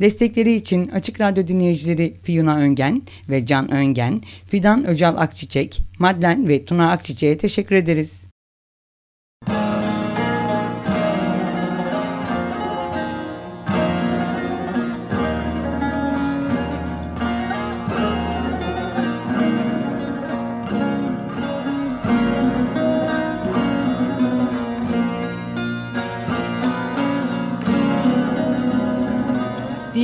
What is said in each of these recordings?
Destekleri için Açık Radyo dinleyicileri Fiyuna Öngen ve Can Öngen, Fidan Öcal Akçiçek, Madlen ve Tuna Akçiçek'e teşekkür ederiz.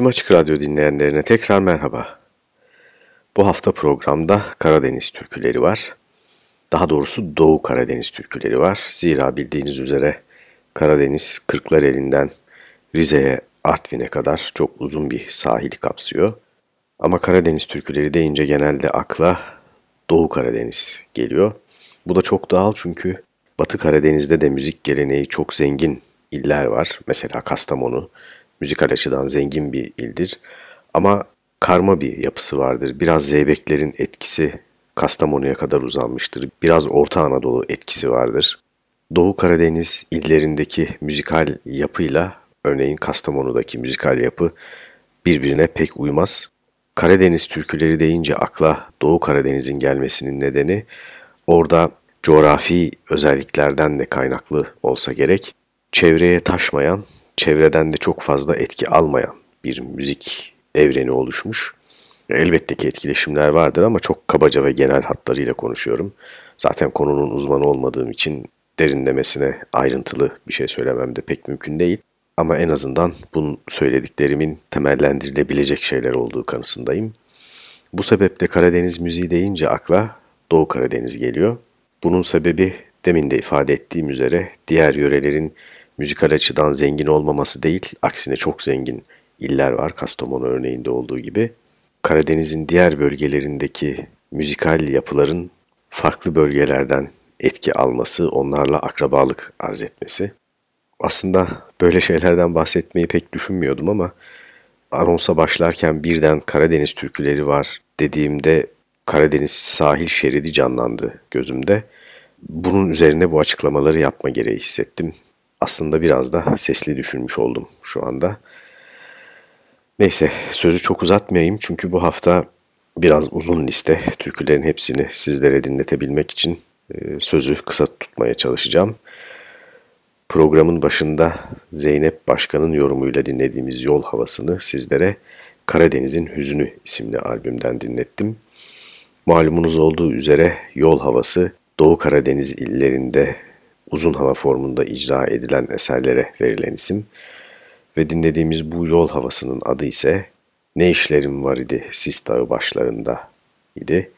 Tüm Açık Radyo dinleyenlerine tekrar merhaba. Bu hafta programda Karadeniz türküleri var. Daha doğrusu Doğu Karadeniz türküleri var. Zira bildiğiniz üzere Karadeniz Kırklar elinden Rize'ye, Artvin'e kadar çok uzun bir sahili kapsıyor. Ama Karadeniz türküleri deyince genelde akla Doğu Karadeniz geliyor. Bu da çok doğal çünkü Batı Karadeniz'de de müzik geleneği çok zengin iller var. Mesela Kastamonu, müzikal açıdan zengin bir ildir. Ama karma bir yapısı vardır. Biraz Zeybeklerin etkisi Kastamonu'ya kadar uzanmıştır. Biraz Orta Anadolu etkisi vardır. Doğu Karadeniz illerindeki müzikal yapıyla örneğin Kastamonu'daki müzikal yapı birbirine pek uymaz. Karadeniz türküleri deyince akla Doğu Karadeniz'in gelmesinin nedeni orada coğrafi özelliklerden de kaynaklı olsa gerek çevreye taşmayan çevreden de çok fazla etki almayan bir müzik evreni oluşmuş. Elbette ki etkileşimler vardır ama çok kabaca ve genel hatlarıyla konuşuyorum. Zaten konunun uzmanı olmadığım için derinlemesine ayrıntılı bir şey söylemem de pek mümkün değil. Ama en azından bunun söylediklerimin temellendirilebilecek şeyler olduğu kanısındayım. Bu sebeple Karadeniz müziği deyince akla Doğu Karadeniz geliyor. Bunun sebebi demin de ifade ettiğim üzere diğer yörelerin müzikal açıdan zengin olmaması değil, aksine çok zengin iller var Kastamonu örneğinde olduğu gibi. Karadeniz'in diğer bölgelerindeki müzikal yapıların farklı bölgelerden etki alması, onlarla akrabalık arz etmesi. Aslında böyle şeylerden bahsetmeyi pek düşünmüyordum ama anonsa başlarken birden Karadeniz türküleri var dediğimde Karadeniz sahil şeridi canlandı gözümde. Bunun üzerine bu açıklamaları yapma gereği hissettim. Aslında biraz da sesli düşünmüş oldum şu anda. Neyse sözü çok uzatmayayım çünkü bu hafta biraz uzun liste türkülerin hepsini sizlere dinletebilmek için e, sözü kısa tutmaya çalışacağım. Programın başında Zeynep Başkan'ın yorumuyla dinlediğimiz Yol Havası'nı sizlere Karadeniz'in Hüzünü isimli albümden dinlettim. Malumunuz olduğu üzere Yol Havası Doğu Karadeniz illerinde uzun hava formunda icra edilen eserlere verilen isim ve dinlediğimiz bu yol havasının adı ise Ne işlerim var idi Sis Dağı başlarında idi.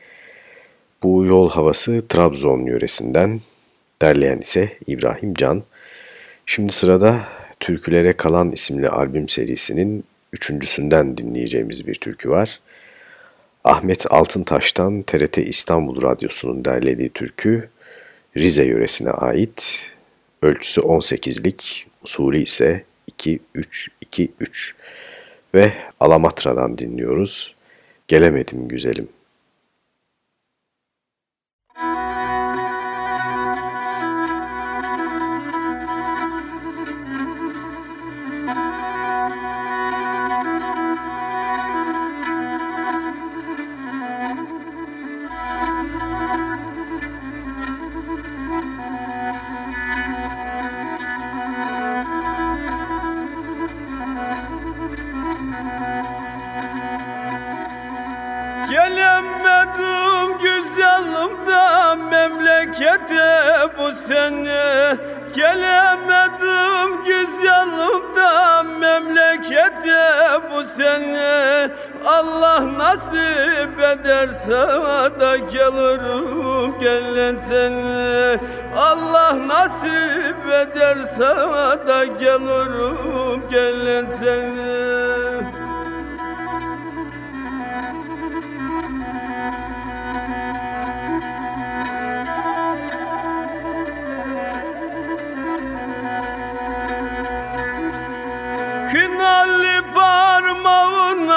Bu yol havası Trabzon yöresinden, derleyen ise İbrahim Can. Şimdi sırada Türkülere Kalan isimli albüm serisinin üçüncüsünden dinleyeceğimiz bir türkü var. Ahmet Altıntaş'tan TRT İstanbul Radyosu'nun derlediği türkü Rize yöresine ait. Ölçüsü 18'lik, usulü ise 2-3-2-3 ve Alamatra'dan dinliyoruz. Gelemedim güzelim. Memlekete bu sene Gelemedim güzelimden memlekete bu sene Allah nasip ederse da gelirim gelen sene Allah nasip ederse da gelirim gelen sene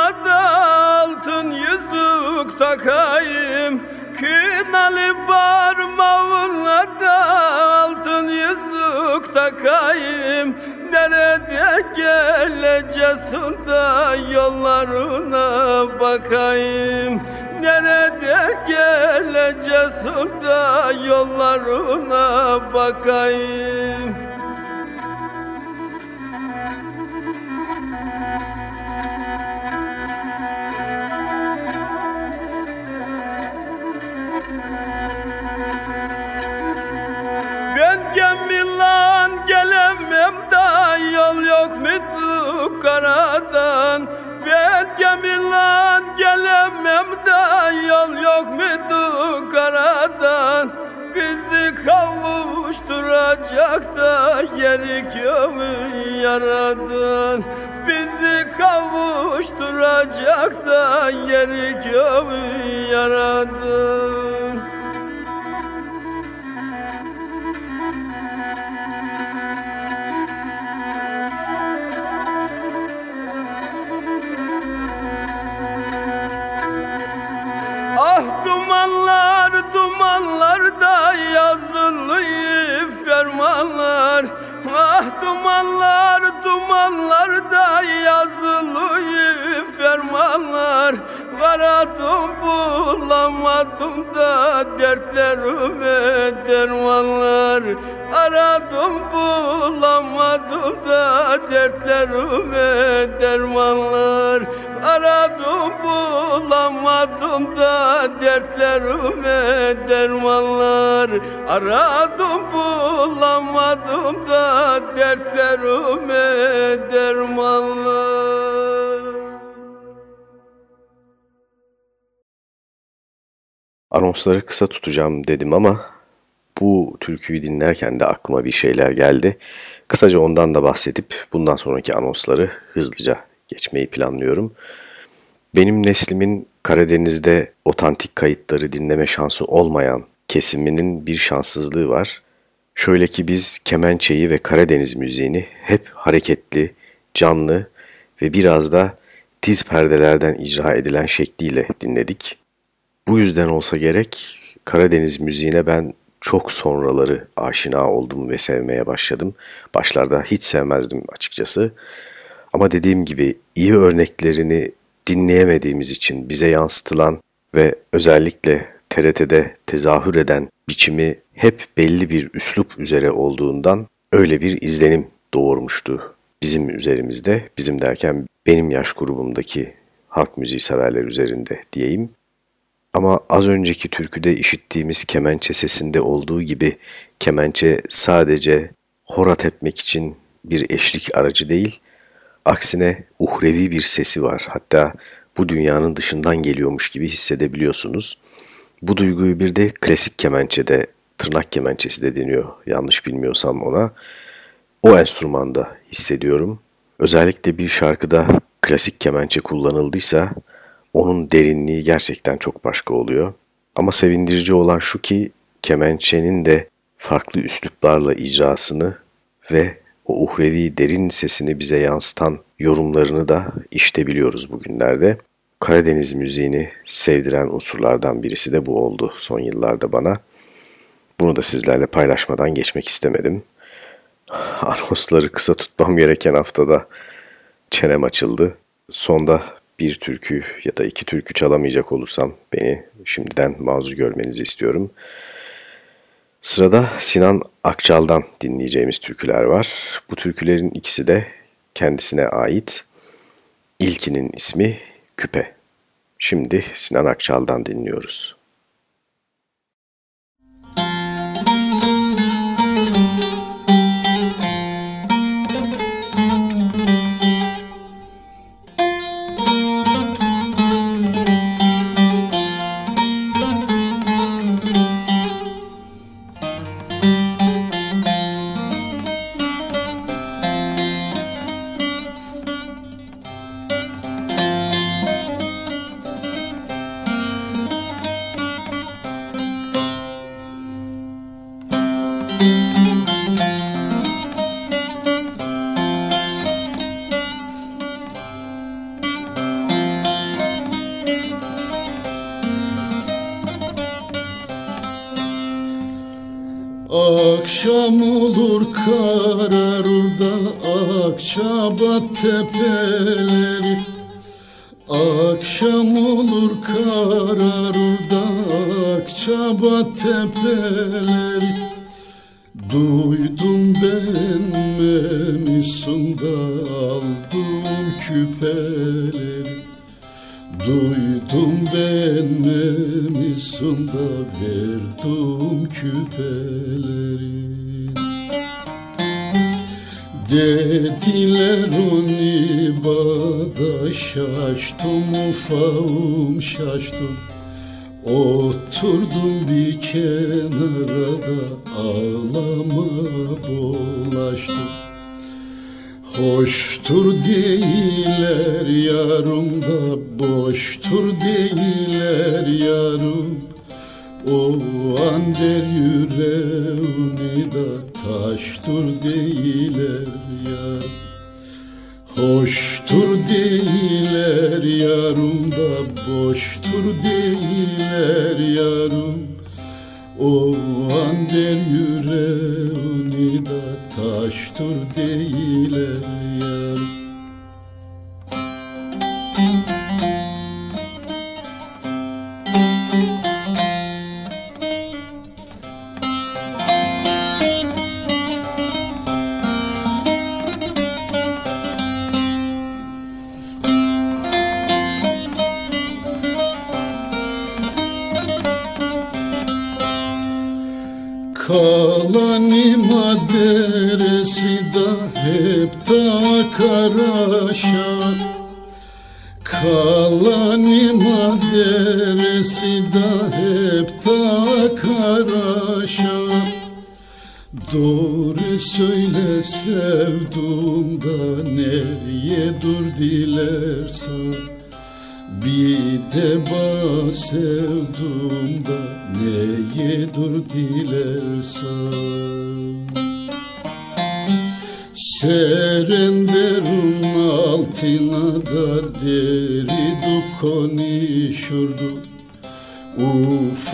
takayım. Kınalı parmağına da altın yüzük takayım. Nerede geleceksin da yollarına bakayım. Nerede geleceksin da yollarına bakayım karadan? Ben gemilan gelemem da yol yok mudu karadan? Bizi kavuşturacak da yeri göğü yaradın Bizi kavuşturacak da yeri göğü yaradın dumanlar dumanlarda yazılı fermanlar. Aradım bulamadım da dertlerime dermanlar. Aradım bulamadım da dertlerime dermanlar. Aradım bulamadım da dertlerime dermanlar Aradım bulamadım da dertlerime dermanlar Anonsları kısa tutacağım dedim ama bu türküyü dinlerken de aklıma bir şeyler geldi. Kısaca ondan da bahsedip bundan sonraki anonsları hızlıca geçmeyi planlıyorum. Benim neslimin Karadeniz'de otantik kayıtları dinleme şansı olmayan kesiminin bir şanssızlığı var. Şöyle ki biz kemençeyi ve Karadeniz müziğini hep hareketli, canlı ve biraz da tiz perdelerden icra edilen şekliyle dinledik. Bu yüzden olsa gerek Karadeniz müziğine ben çok sonraları aşina oldum ve sevmeye başladım. Başlarda hiç sevmezdim açıkçası. Ama dediğim gibi iyi örneklerini dinleyemediğimiz için bize yansıtılan ve özellikle TRT'de tezahür eden biçimi hep belli bir üslup üzere olduğundan öyle bir izlenim doğurmuştu bizim üzerimizde. Bizim derken benim yaş grubumdaki halk müziği severler üzerinde diyeyim. Ama az önceki türküde işittiğimiz kemençe sesinde olduğu gibi kemençe sadece horat etmek için bir eşlik aracı değil, aksine uhrevi bir sesi var. Hatta bu dünyanın dışından geliyormuş gibi hissedebiliyorsunuz. Bu duyguyu bir de klasik kemençede, tırnak kemençesi de deniyor yanlış bilmiyorsam ona. O enstrümanda hissediyorum. Özellikle bir şarkıda klasik kemençe kullanıldıysa onun derinliği gerçekten çok başka oluyor. Ama sevindirici olan şu ki kemençenin de farklı üsluplarla icrasını ve o uhrevi derin sesini bize yansıtan yorumlarını da işte biliyoruz bugünlerde. Karadeniz müziğini sevdiren unsurlardan birisi de bu oldu son yıllarda bana. Bunu da sizlerle paylaşmadan geçmek istemedim. Anonsları kısa tutmam gereken haftada çenem açıldı. Sonda bir türkü ya da iki türkü çalamayacak olursam beni şimdiden mazur görmenizi istiyorum. Sırada Sinan Akçal'dan dinleyeceğimiz türküler var. Bu türkülerin ikisi de kendisine ait. İlkinin ismi Küpe. Şimdi Sinan Akçal'dan dinliyoruz. Akçabat tepeleri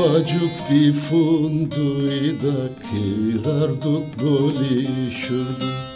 Ufacık bir funduyda kırardık bölüşürdük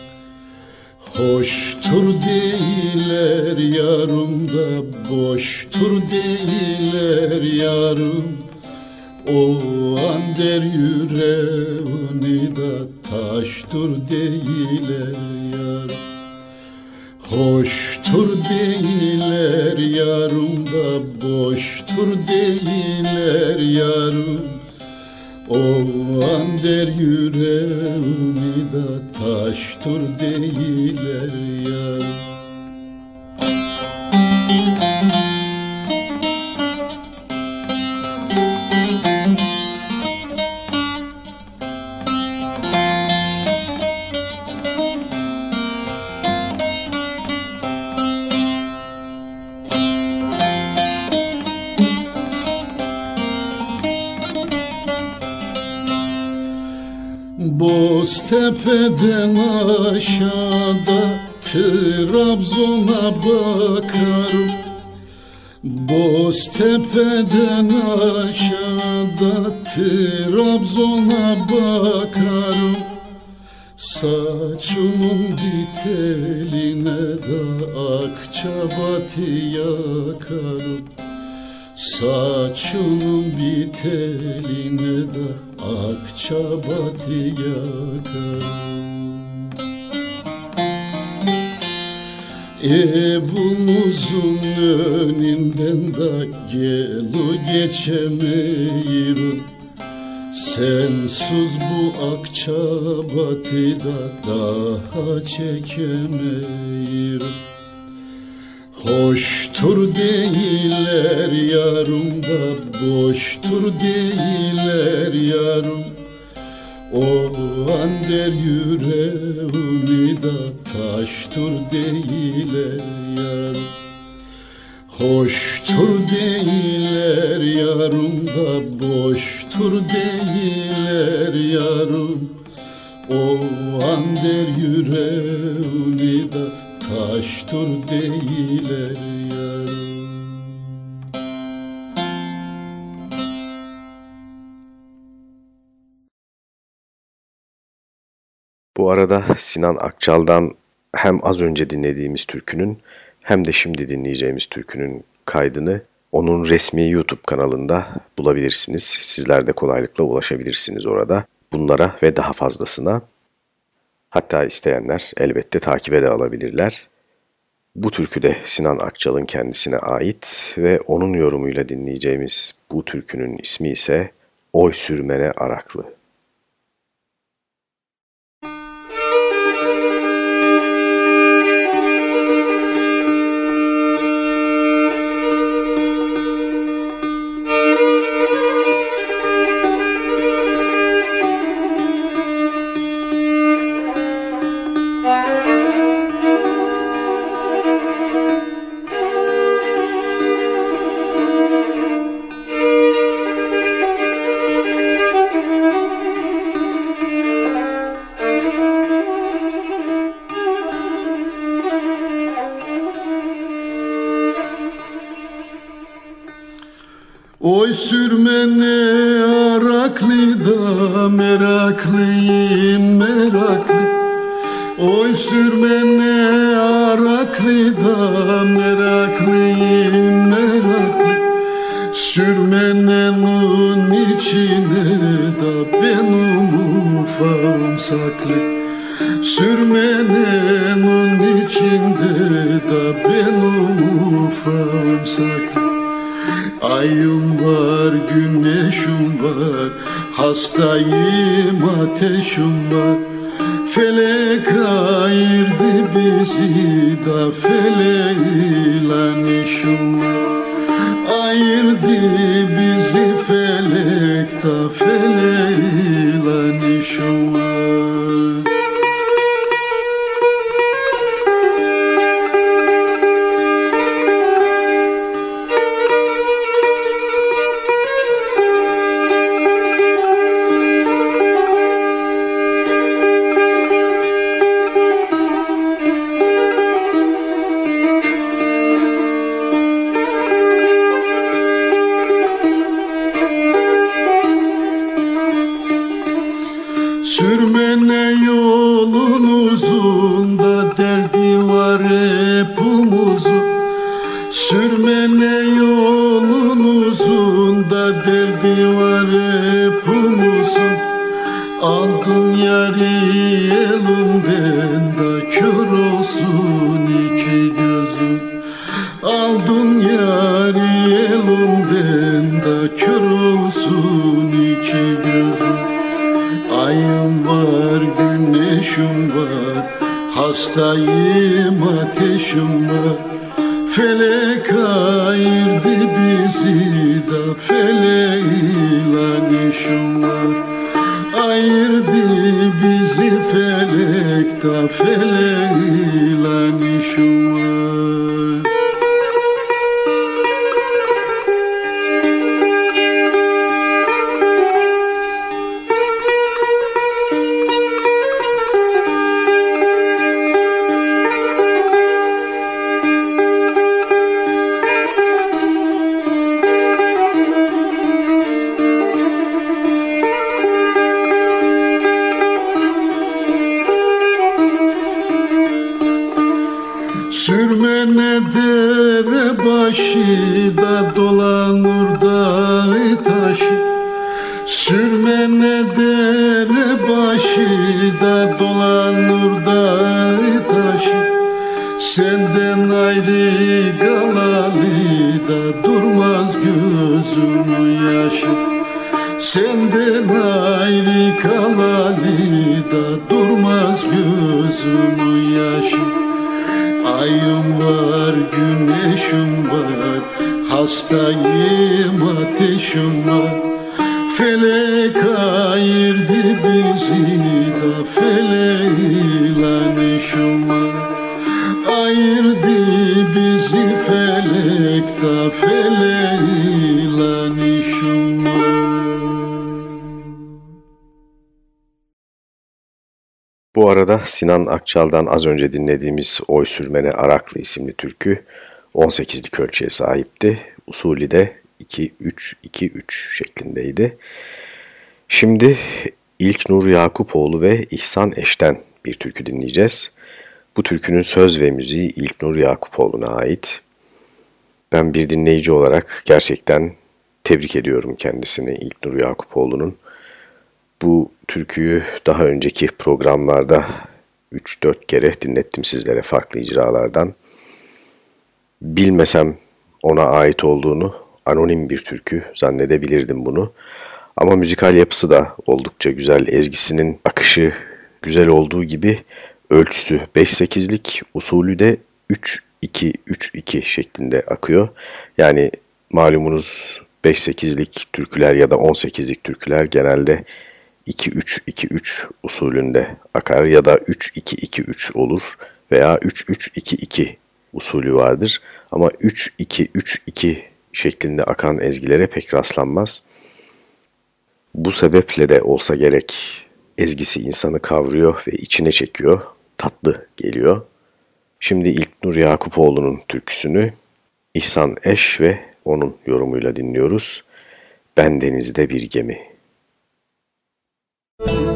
Boztepe'den aşağıda Trabzon'a bakarım. Boztepe'den aşağıda Trabzon'a bakarım. Saçımın biteline de akçabatı yakarım. Saçımın biteline de akçabatı yakarım Evimizin önünden de gelu geçemiyorum Sensiz bu akçabatı da daha çekemiyorum Hoştur değiller yarım da boştur değiller yarım. O an der yüreğimi da taştur değiller yarım. Hoştur değiller yarım da boştur değiller yarım. O an der yüreğimi da taştur değiller yarım Bu arada Sinan Akçal'dan hem az önce dinlediğimiz türkünün hem de şimdi dinleyeceğimiz türkünün kaydını onun resmi YouTube kanalında bulabilirsiniz. Sizler de kolaylıkla ulaşabilirsiniz orada. Bunlara ve daha fazlasına hatta isteyenler elbette takibe de alabilirler. Bu türkü de Sinan Akçal'ın kendisine ait ve onun yorumuyla dinleyeceğimiz bu türkünün ismi ise Oy Sürmene Araklı. sevdim Sinan Akçal'dan az önce dinlediğimiz Oy Sürmene Araklı isimli türkü 18'lik ölçüye sahipti. Usulü de 2-3-2-3 şeklindeydi. Şimdi İlk Nur Yakupoğlu ve İhsan Eş'ten bir türkü dinleyeceğiz. Bu türkünün söz ve müziği İlk Nur Yakupoğlu'na ait. Ben bir dinleyici olarak gerçekten tebrik ediyorum kendisini İlk Nur Yakupoğlu'nun. Bu türküyü daha önceki programlarda 3-4 kere dinlettim sizlere farklı icralardan. Bilmesem ona ait olduğunu anonim bir türkü zannedebilirdim bunu. Ama müzikal yapısı da oldukça güzel. Ezgisinin akışı güzel olduğu gibi ölçüsü 5-8'lik, usulü de 3-2-3-2 şeklinde akıyor. Yani malumunuz 5-8'lik türküler ya da 18'lik türküler genelde 2-3-2-3 usulünde akar ya da 3-2-2-3 olur veya 3-3-2-2 usulü vardır. Ama 3-2-3-2 şeklinde akan ezgilere pek rastlanmaz. Bu sebeple de olsa gerek ezgisi insanı kavruyor ve içine çekiyor, tatlı geliyor. Şimdi ilk Nur Yakupoğlu'nun türküsünü İhsan Eş ve onun yorumuyla dinliyoruz. Ben denizde bir gemi. Música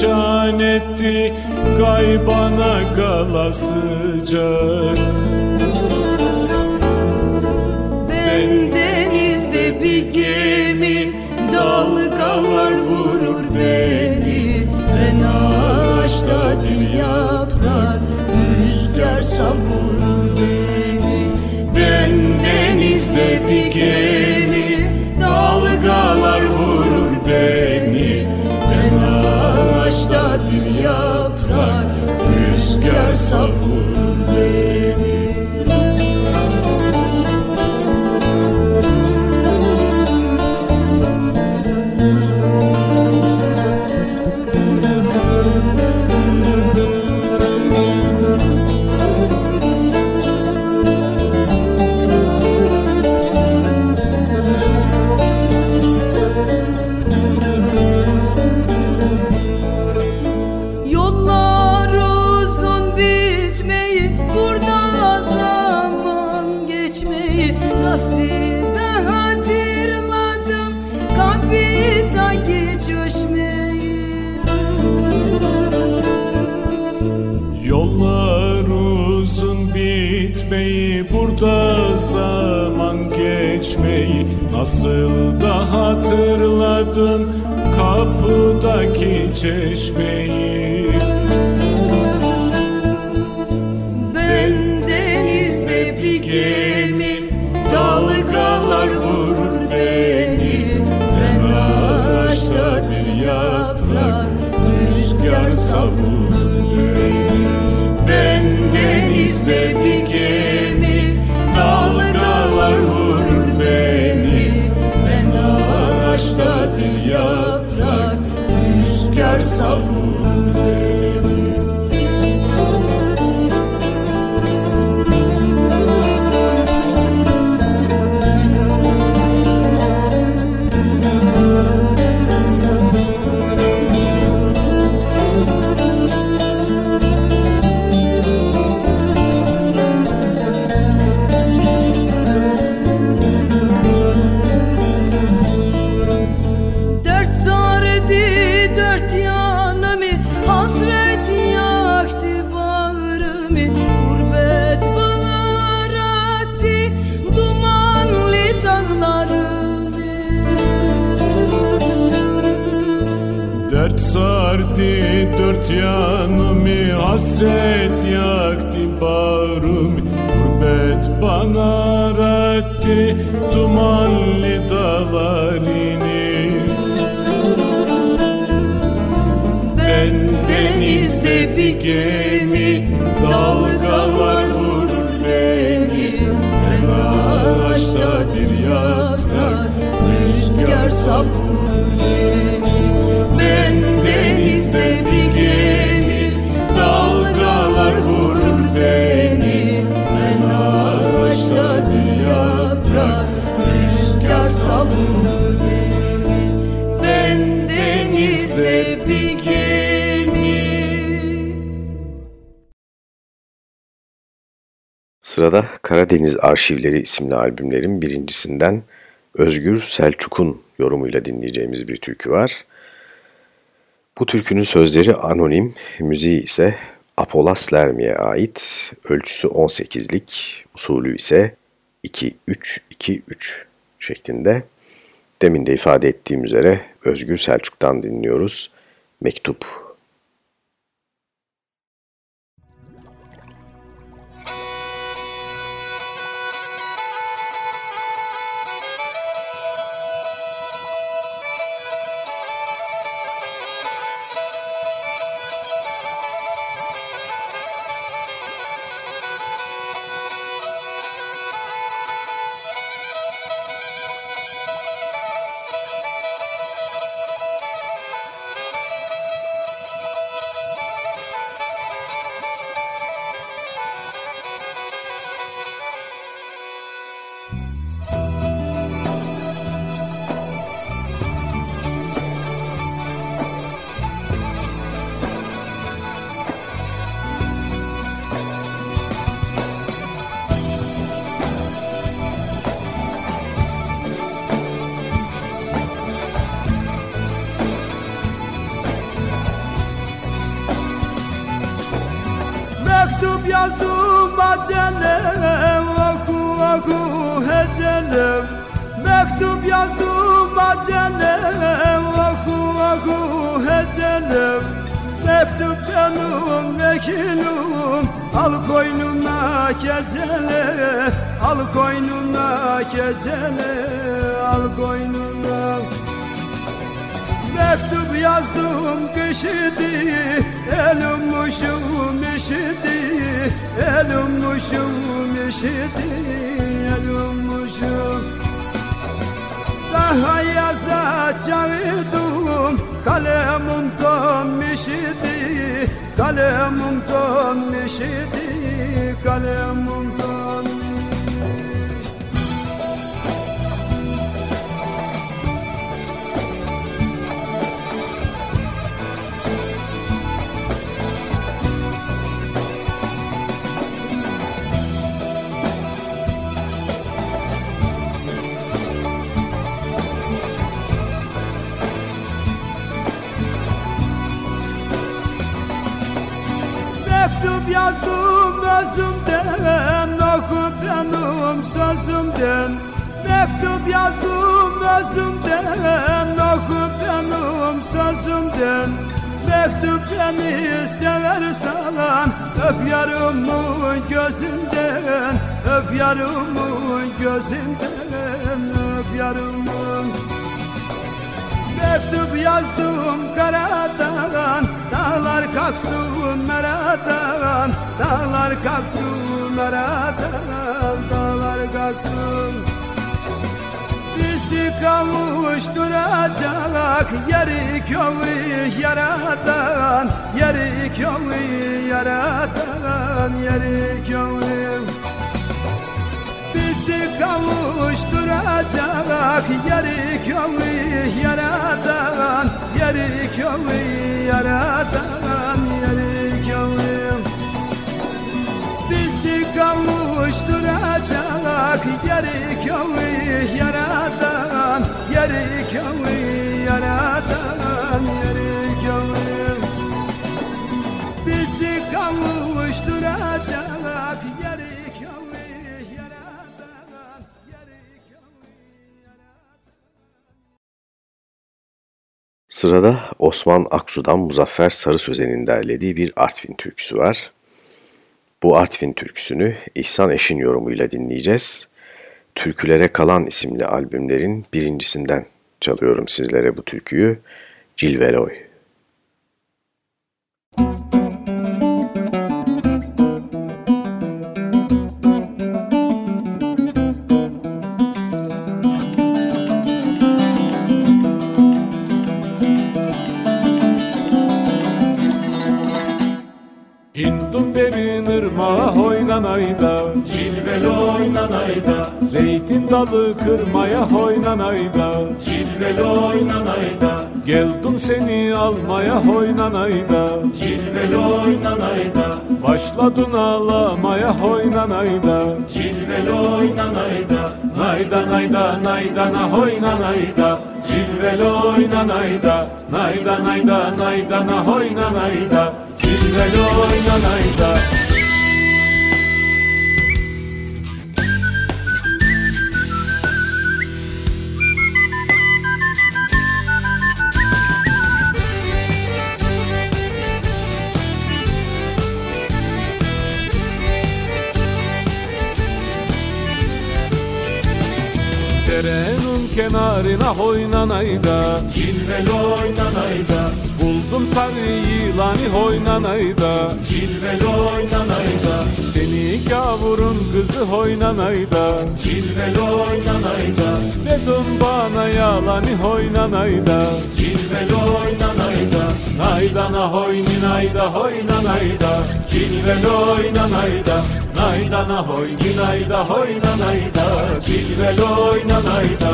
perişan etti Gaybana gala sıcak. Ben denizde bir gemi Dalgalar vurur beni. Ben ağaçta bir yaprak Rüzgar savur so Karadeniz Arşivleri isimli albümlerin birincisinden Özgür Selçuk'un yorumuyla dinleyeceğimiz bir türkü var. Bu türkünün sözleri anonim, müziği ise Apolas Lermi'ye ait, ölçüsü 18'lik, usulü ise 2-3-2-3 şeklinde. Demin de ifade ettiğim üzere Özgür Selçuk'tan dinliyoruz. Mektup acelem Oku oku hecelem Mektup benim vekilim Al koynuna kecele Al koynuna kecele Al koynuna. Mektup yazdım kış idi Elim muşum işidi Elim muşum işidi Elim muşum Daha yazacağım Kalemim donmuş idi Kalemim donmuş idi Kalemim sözümden Mektup yazdım özümden Oku benim sözümden. Mektup beni seversen Öp yarımın gözünden. Öp yarımın gözünden Öp yarımın. Mektup yazdım karadan Dağlar kalksın meradan Dağlar kalksın meradan Kalksın Bizi kavuşturacak Yeri köyü yaradan Yeri köyü yaradan Yeri köyü bizi kavuşturacak Yeri köyü yaradan Yeri köyü yaradan kavuşturacak Yeri köyü yaradan Yeri köyü yaradan Yeri köyü Bizi kavuşturacak Sırada Osman Aksu'dan Muzaffer Sarı Sözen'in derlediği bir Artvin türküsü var. Bu Artvin türküsünü İhsan Eşin yorumuyla dinleyeceğiz. Türkülere Kalan isimli albümlerin birincisinden çalıyorum sizlere bu türküyü. Cilveloy. Hindun Zeytin dalı kırmaya oynanayda Cilveli oynanayda. Geldim seni almaya oynanayda Cilveli oynanayda. Başladın ağlamaya oynanayda Cilveli oynanayda. Nayda nayda nayda na oynanayda Cilveli oynanayda. Nayda nayda nayda na oynanayda Cilveli oynanayda kenarına oynanayda Cilveli oynanayda Buldum sarı yılanı oynanayda Cilveli oynanayda Seni gavurun kızı oynanayda Cilveli oynanayda Dedim bana yalanı oynanayda Cilveli oynanayda Naydana hoyni nayda hoynanayda Cilveli oynanayda Naydana hoyni nayda hoynanayda Cilveli oynanayda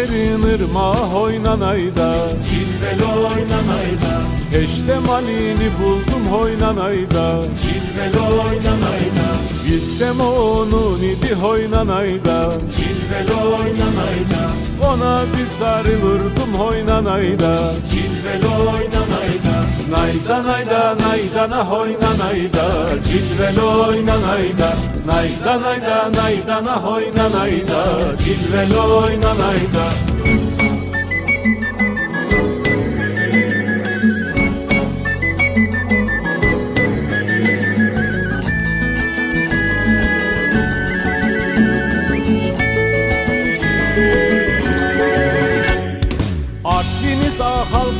derin ırmağa oynanayda Cilveli oynanayda Cilve malini buldum hoynanayda. Cilveli oynanayda Gitsem onun idi hoynanayda. Cilveli oynanayda Ona bir sarılırdım hoynanayda. Cilveli oynanayda Nayda nayda naydana hoynanayda Cilveli oynanayda Nayda. Nayda naydana hoynanayda Cilveli oynanayda Artvini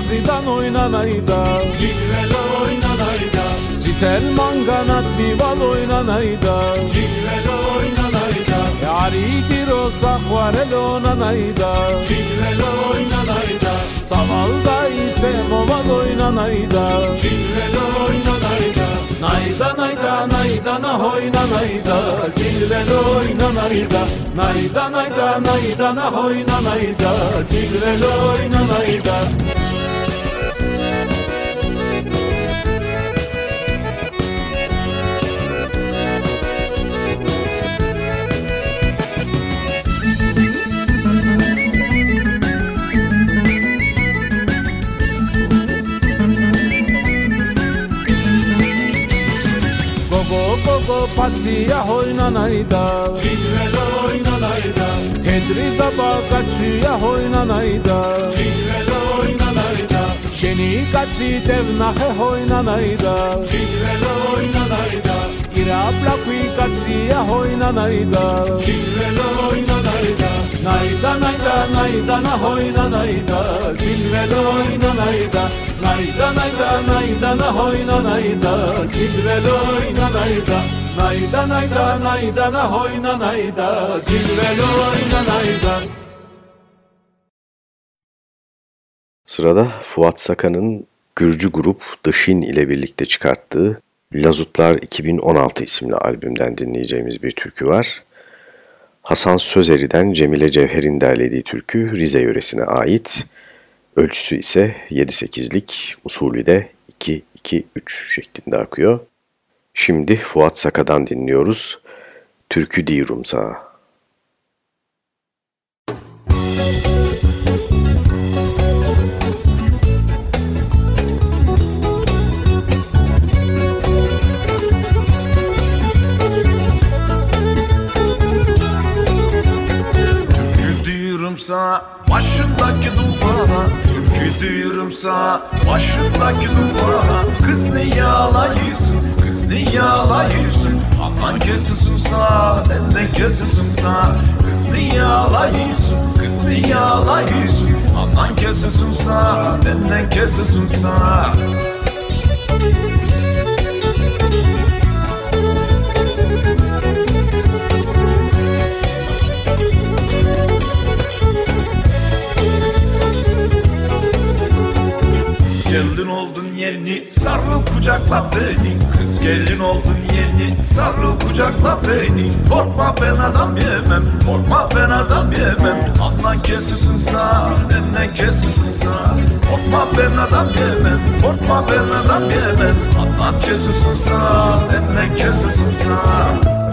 zidan oynanayda Cilveli oynanayda Sitel manganat bival oynanayda Cilveli oynanayda Yaridir o sakvarel oynanayda Cilveli oynanayda Savalda ise moval oynanayda Cilveli oynanayda Nayda nayda nayda na hoynanayda Cilveli oynanayda Nayda nayda nayda na hoynanayda Cilveli oynanayda კაცია ჰოინანაიდა ჩინლე და ჰოინანაიდა თეთრი და ბაკაცია ჰოინანაიდა ჩინლე და ჰოინანაიდა შენი კაცი დევნახე ჰოინანაიდა ჩინლე და ჰოინანაიდა ირაბლა კაცია ჰოინანაიდა ჩინლე და ჰოინანაიდა ნაიდა ნაიდა ნაიდა ნა ჰოინანაიდა ჩინლე და ჰოინანაიდა ნაიდა ნაიდა ნაიდა ნა ჰოინანაიდა ჩინლე და ჰოინანაიდა Nayda nayda nayda na hoynanayda Cilveli oynanayda Sırada Fuat Sakan'ın Gürcü grup Dışin ile birlikte çıkarttığı Lazutlar 2016 isimli albümden dinleyeceğimiz bir türkü var. Hasan Sözeri'den Cemile Cevher'in derlediği türkü Rize yöresine ait. Ölçüsü ise 7-8'lik, usulü de 2-2-3 şeklinde akıyor. Şimdi Fuat Saka'dan dinliyoruz. Türkü. Türkü diyorum sana başındaki tufana Türkü diyorum başındaki tufana Kız ne yağlayıyorsun ne yağlayıyorsun Aman kesisun sağ benden kesisun sağ Kız ne yağlayıyorsun kız ne yağlayıyorsun Aman kesisun sağ benden kesisun sağ Geldin yeni sarıl kucakla beni. Kız gelin oldun yeni sarıl kucakla beni. Korkma ben adam yemem korkma ben adam yemem. Anlan kesisin sağ benden kesisin sağ. Korkma ben adam yemem korkma ben adam yemem. Anlan kesisin sağ benden kesisin sağ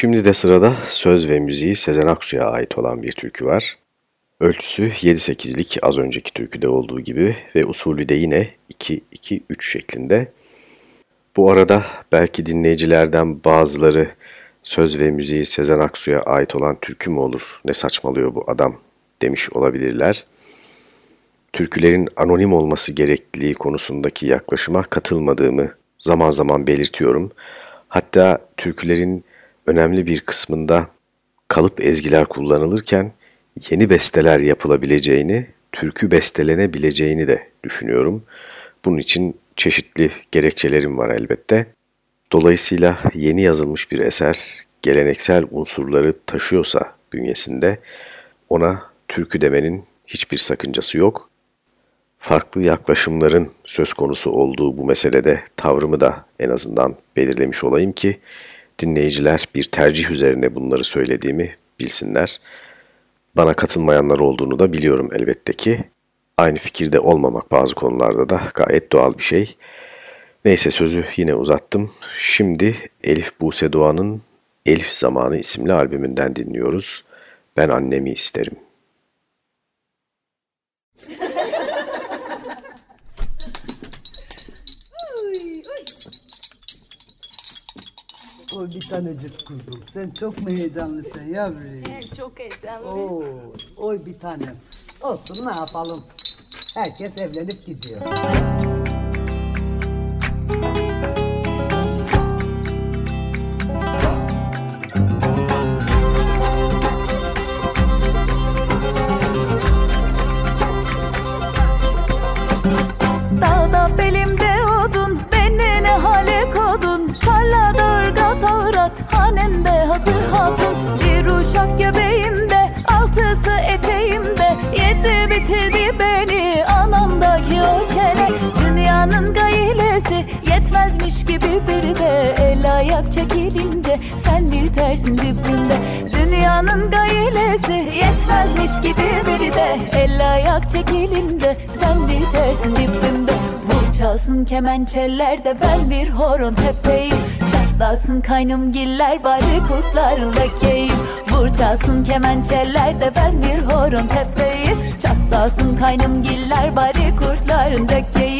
Şimdi de sırada söz ve müziği Sezen Aksu'ya ait olan bir türkü var. Ölçüsü 7-8'lik az önceki türküde olduğu gibi ve usulü de yine 2-2-3 şeklinde. Bu arada belki dinleyicilerden bazıları söz ve müziği Sezen Aksu'ya ait olan türkü mü olur, ne saçmalıyor bu adam demiş olabilirler. Türkülerin anonim olması gerekliliği konusundaki yaklaşıma katılmadığımı zaman zaman belirtiyorum. Hatta türkülerin önemli bir kısmında kalıp ezgiler kullanılırken yeni besteler yapılabileceğini, türkü bestelenebileceğini de düşünüyorum. Bunun için çeşitli gerekçelerim var elbette. Dolayısıyla yeni yazılmış bir eser geleneksel unsurları taşıyorsa bünyesinde ona türkü demenin hiçbir sakıncası yok. Farklı yaklaşımların söz konusu olduğu bu meselede tavrımı da en azından belirlemiş olayım ki dinleyiciler bir tercih üzerine bunları söylediğimi bilsinler. Bana katılmayanlar olduğunu da biliyorum elbette ki. Aynı fikirde olmamak bazı konularda da gayet doğal bir şey. Neyse sözü yine uzattım. Şimdi Elif Buse Doğan'ın Elif Zamanı isimli albümünden dinliyoruz. Ben annemi isterim. Oy bir tanecik kuzum. Sen çok mu heyecanlısın yavrum? Evet, çok heyecanlı. Oo, oy bir tanem. Olsun ne yapalım. Herkes evlenip gidiyor. Hanende hazır hatun. Bir uşak göbeğimde, altısı eteğimde. Yedi bitirdi beni anamdaki o çene. Dünyanın gailesi yetmezmiş gibi bir de. El ayak çekilince sen bitersin dibinde. Dünyanın gailesi yetmezmiş gibi bir de. El ayak çekilince sen bitersin dibimde Vur çalsın kemençelerde ben bir horon tepeyim Çatlasın kaynım giller bari kurtlarında keyif. Vur çalsın kemençelerde ben bir horon tepeyim. Çatlasın kaynım giller bari kurtlarında keyif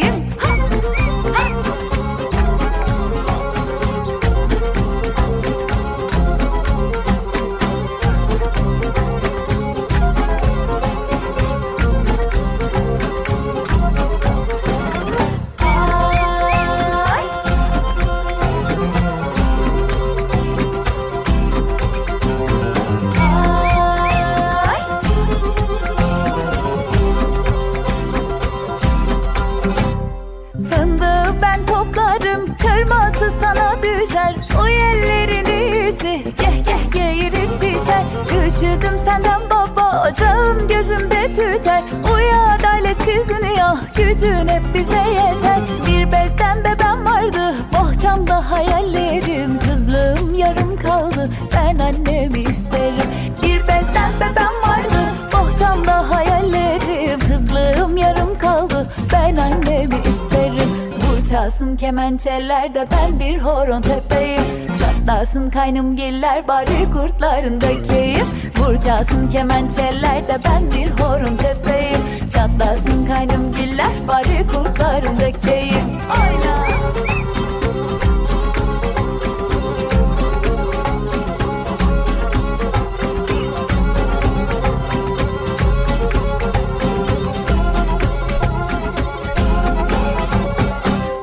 Üşüdüm senden baba Ocağım gözümde tüter. Uya adaletsiz ya Gücün hep bize yeter. Bir bezden bebem vardı Bohçamda hayallerim. Kızlığım yarım kaldı Ben annemi isterim. Bir bezden bebem vardı Bohçamda hayallerim. Kızlığım yarım kaldı Ben annemi isterim. Çalsın kemençelerde ben bir horon tepeyim. Çatlasın kaynım giller bari kurtlarında keyif Vur çalsın kemençelerde ben bir horon tepeyim. Çatlasın kaynım giller bari kurtlarında keyif Oyna!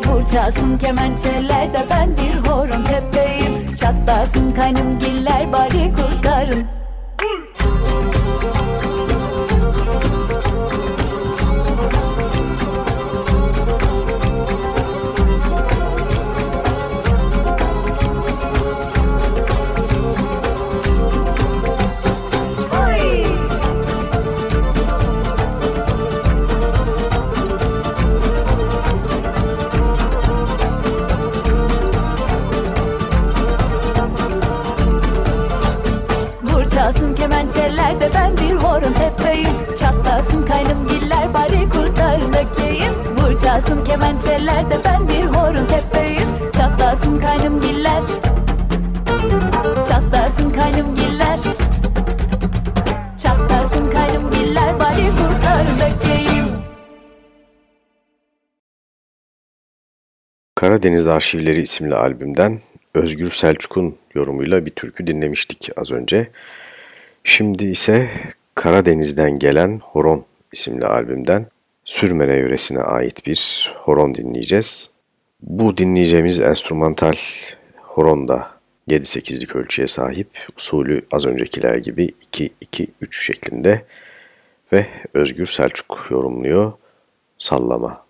Vur çalsın kemençelerde ben bir horon tepeyim. Çatlasın kaynım giller bari kurtarın Karadeniz Arşivleri isimli albümden Özgür Selçuk'un yorumuyla bir türkü dinlemiştik az önce. Şimdi ise Karadeniz'den gelen Horon isimli albümden Sürmene yöresine ait bir horon dinleyeceğiz. Bu dinleyeceğimiz enstrümantal horon da 7-8'lik ölçüye sahip. Usulü az öncekiler gibi 2-2-3 şeklinde ve Özgür Selçuk yorumluyor. Sallama.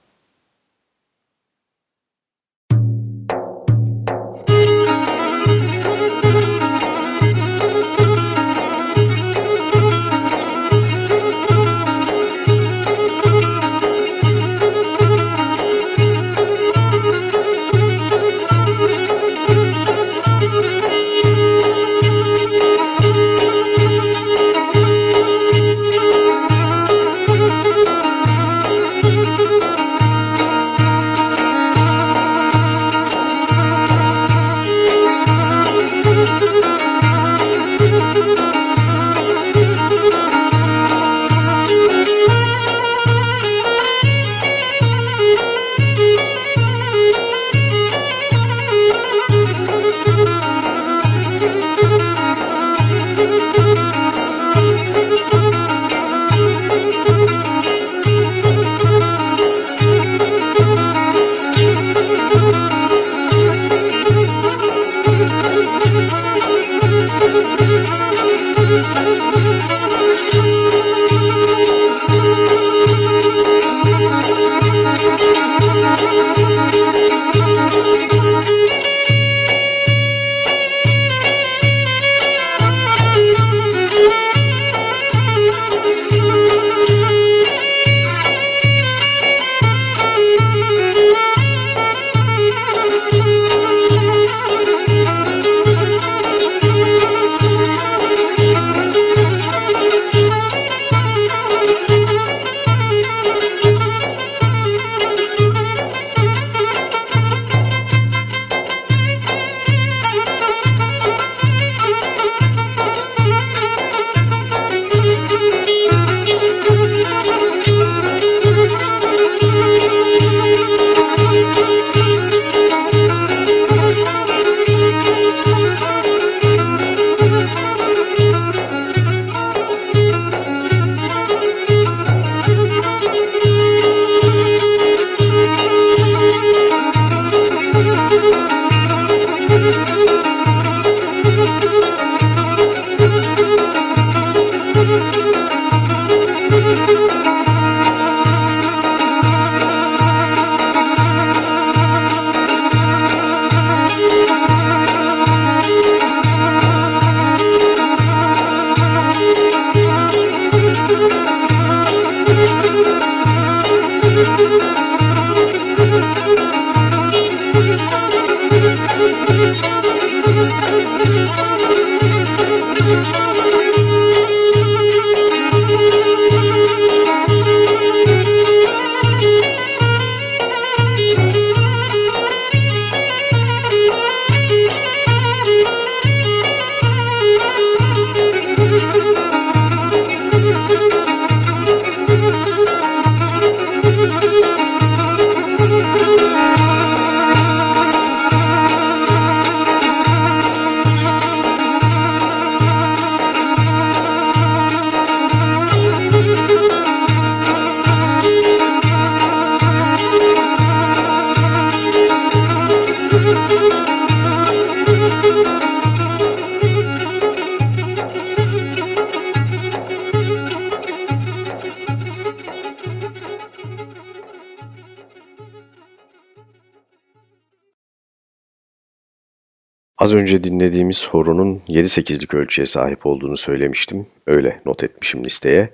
Önce dinlediğimiz horonun 7-8'lik ölçüye sahip olduğunu söylemiştim. Öyle not etmişim listeye.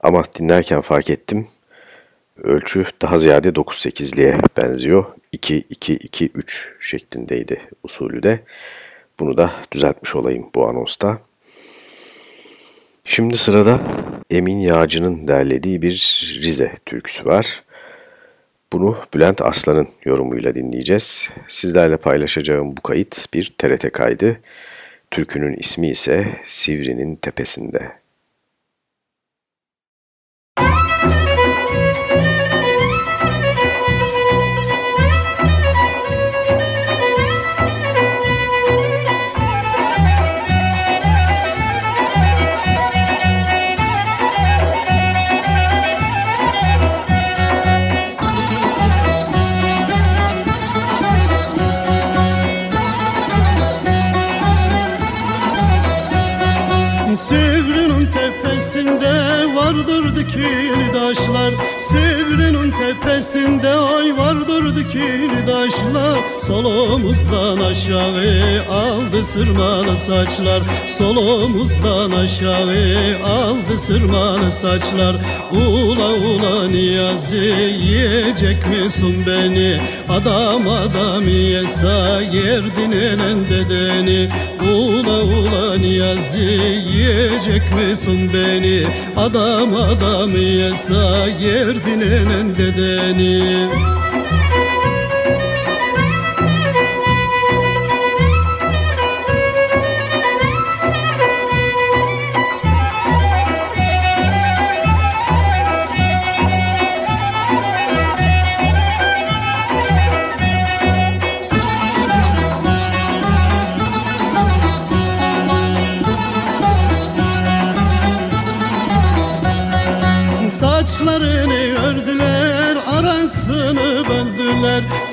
Ama dinlerken fark ettim. Ölçü daha ziyade 9-8'liğe benziyor. 2-2-2-3 şeklindeydi usulü de. Bunu da düzeltmiş olayım bu anonsta. Şimdi sırada Emin Yağcı'nın derlediği bir Rize türküsü var. Bunu Bülent Aslan'ın yorumuyla dinleyeceğiz. Sizlerle paylaşacağım bu kayıt bir TRT kaydı. Türkünün ismi ise Sivri'nin Tepesinde. Tepesinde ay taşlar Solumuzdan aşağı aldı sırmalı saçlar. Solumuzdan aşağı aldı sırmalı saçlar. Ula ula niyazi yiyecek misin beni? Adam adam yesa yerdin enen dedeni. Ula ula niyazi yiyecek misin beni? Adam adam yesa yerdin enen dedeni. Saçlarını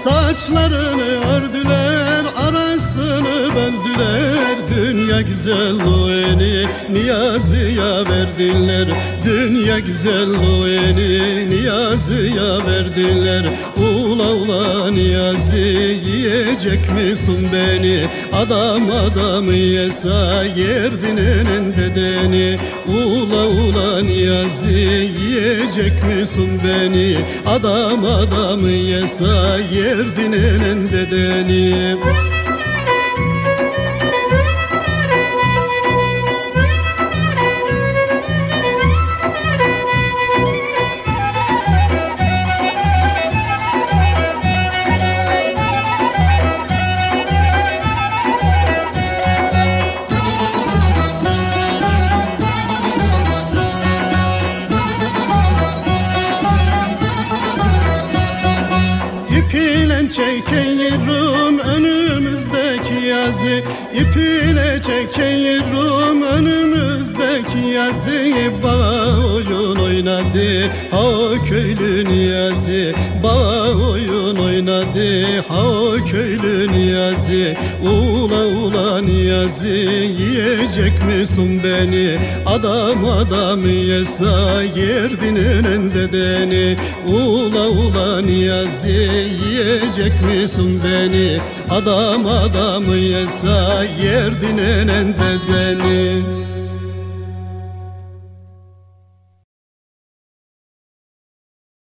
Saçlarını ördüler arasını böldüler. Dünya güzelliğini Niyazi'ye verdiler. Dünya güzelliğini Niyazi'ye verdiler. Ula ula Niyazi yiyecek misin beni? Adam adam yesa yerdin enen dedeni Ula ula Niyazi yiyecek misin beni? Adam adam yesa yerdin enen dedeni İpiyle oynadı ha köylü niyazi Ula ula niyazi yiyecek misin beni? Adam adam yesa yerdinin dedeni Ula ula niyazi yiyecek misin beni? Adam adam yesa yerdinen dedeni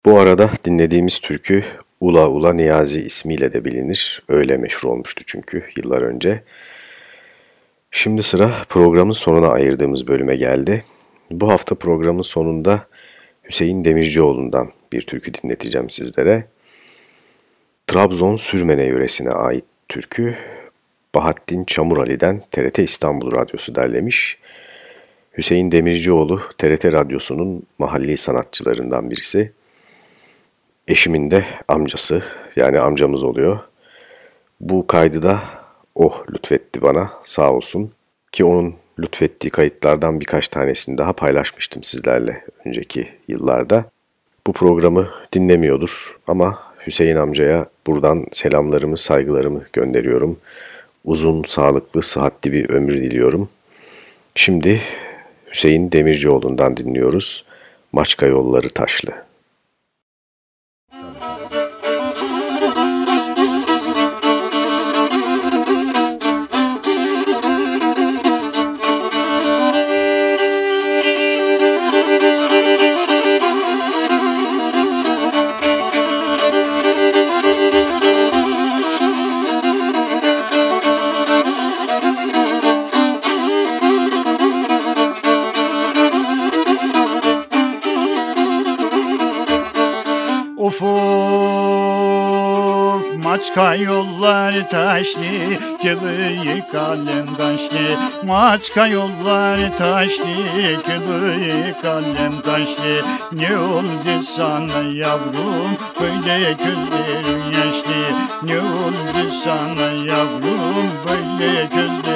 Bu arada dinlediğimiz türkü Ula Ula Niyazi ismiyle de bilinir. Öyle meşhur olmuştu çünkü yıllar önce. Şimdi sıra programın sonuna ayırdığımız bölüme geldi. Bu hafta programın sonunda Hüseyin Demircioğlu'ndan bir türkü dinleteceğim sizlere. Trabzon Sürmene yöresine ait türkü Bahattin Çamurali'den TRT İstanbul Radyosu derlemiş. Hüseyin Demircioğlu TRT Radyosu'nun mahalli sanatçılarından birisi. Eşimin de amcası yani amcamız oluyor. Bu kaydı da o lütfetti bana sağ olsun ki onun lütfettiği kayıtlardan birkaç tanesini daha paylaşmıştım sizlerle önceki yıllarda. Bu programı dinlemiyordur ama Hüseyin amcaya buradan selamlarımı, saygılarımı gönderiyorum. Uzun, sağlıklı, sıhhatli bir ömür diliyorum. Şimdi Hüseyin Demircioğlu'ndan dinliyoruz. Maçka Yolları Taşlı. Maçka yollar taşlı Kılığı kalem kaşlı. Maçka yollar taşlı Kılığı kalem kaşlı. Ne oldu sana yavrum Böyle gözlerin yaşlı? Ne oldu sana yavrum Böyle gözlerin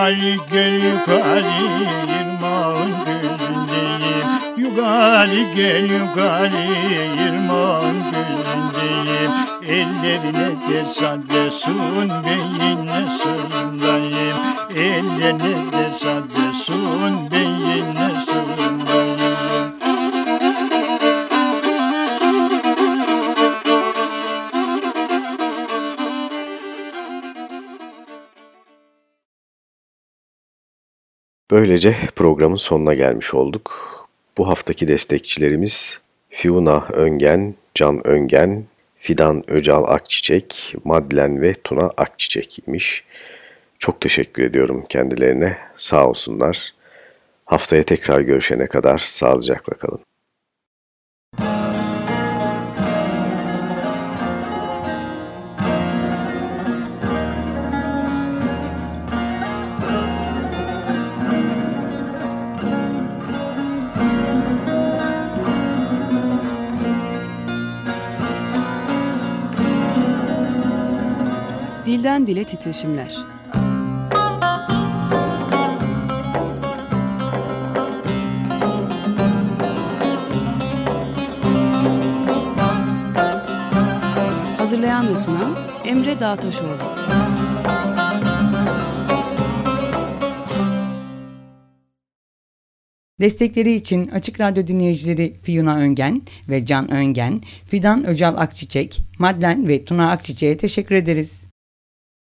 Yukarı gel yukarı yırmağın gözündeyim. Yukarı gel yukarı yırmağın gözündeyim. Ellerine dersan desun beyinle sırrındayım Ellerine dersan desun beyinle Böylece programın sonuna gelmiş olduk. Bu haftaki destekçilerimiz Fiona Öngen, Can Öngen, Fidan Öcal Akçiçek, Madlen ve Tuna Akçiçek imiş. Çok teşekkür ediyorum kendilerine. Sağ olsunlar. Haftaya tekrar görüşene kadar sağlıcakla kalın. Dilden dile titreşimler. Hazırlayan ve sunan Emre Dağtaşoğlu. Destekleri için Açık Radyo dinleyicileri Fiyuna Öngen ve Can Öngen, Fidan Öcal Akçiçek, Madlen ve Tuna Akçiçek'e teşekkür ederiz.